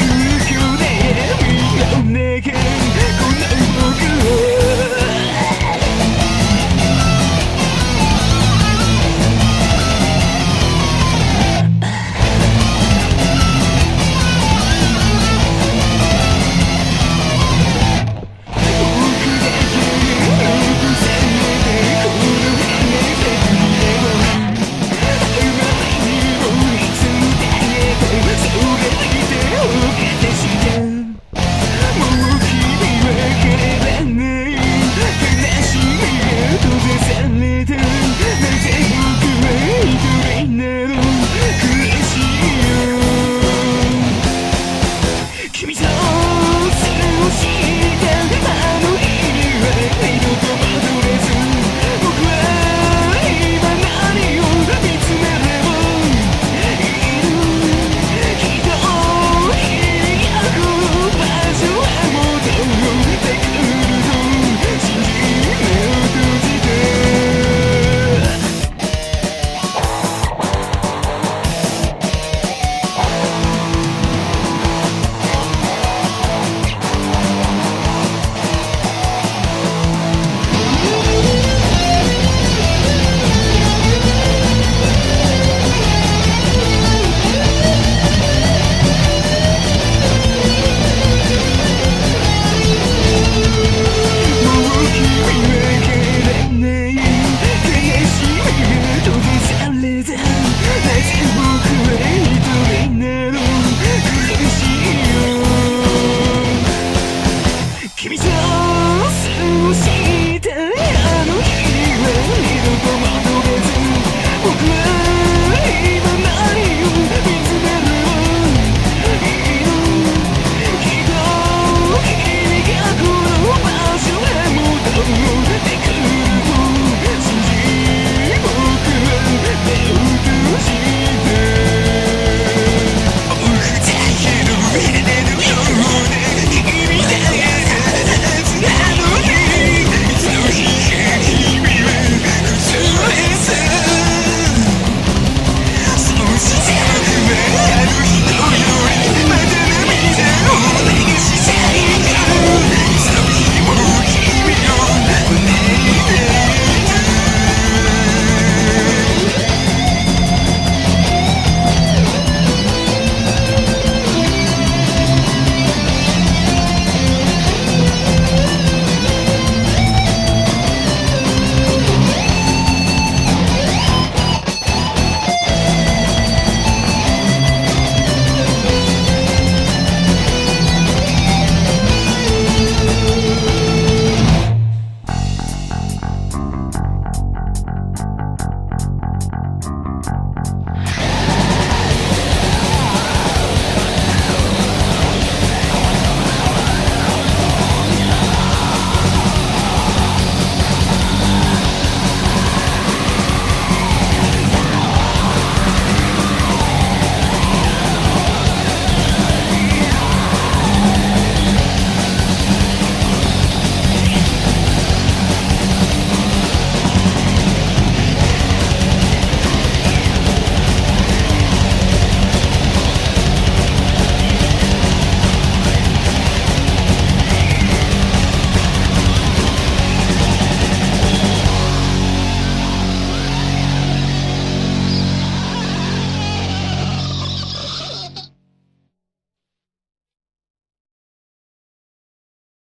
you, you,